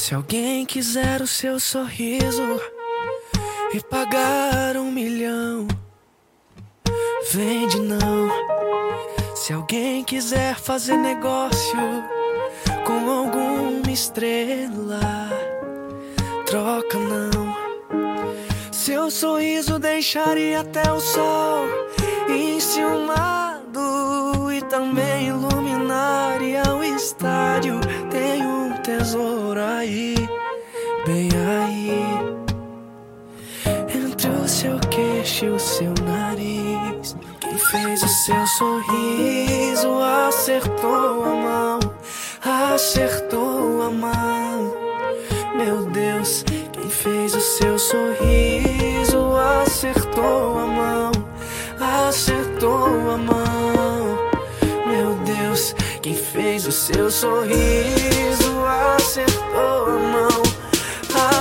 Se alguém quiser o seu sorriso e pagar um milhão, vende não. Se alguém quiser fazer negócio com alguma estrela, troca não. Seu sorriso deixaria até o sol enciumado e também iluminaria o estádio. Tem um tesouro aí, bem aí, entre o seu queixo e o seu nariz. Quem fez o seu sorriso acertou a mão, acertou a mão. Meu Deus, quem fez o seu sorriso acertou a mão, acertou a mão. Quem fez o seu sorriso acertou a mão,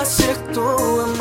acertou a mão.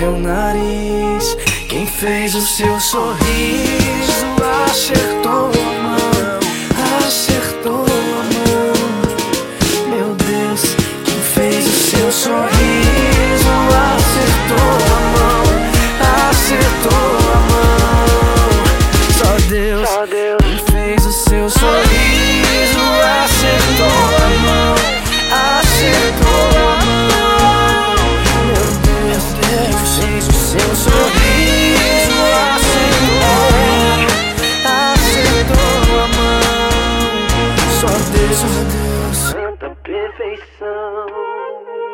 Seu nariz. Quem fez o seu sorriso acertou a mão, perfeição.